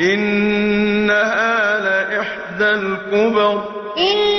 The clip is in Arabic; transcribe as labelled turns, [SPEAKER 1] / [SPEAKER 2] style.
[SPEAKER 1] إنها لإحدى الكبر.
[SPEAKER 2] إن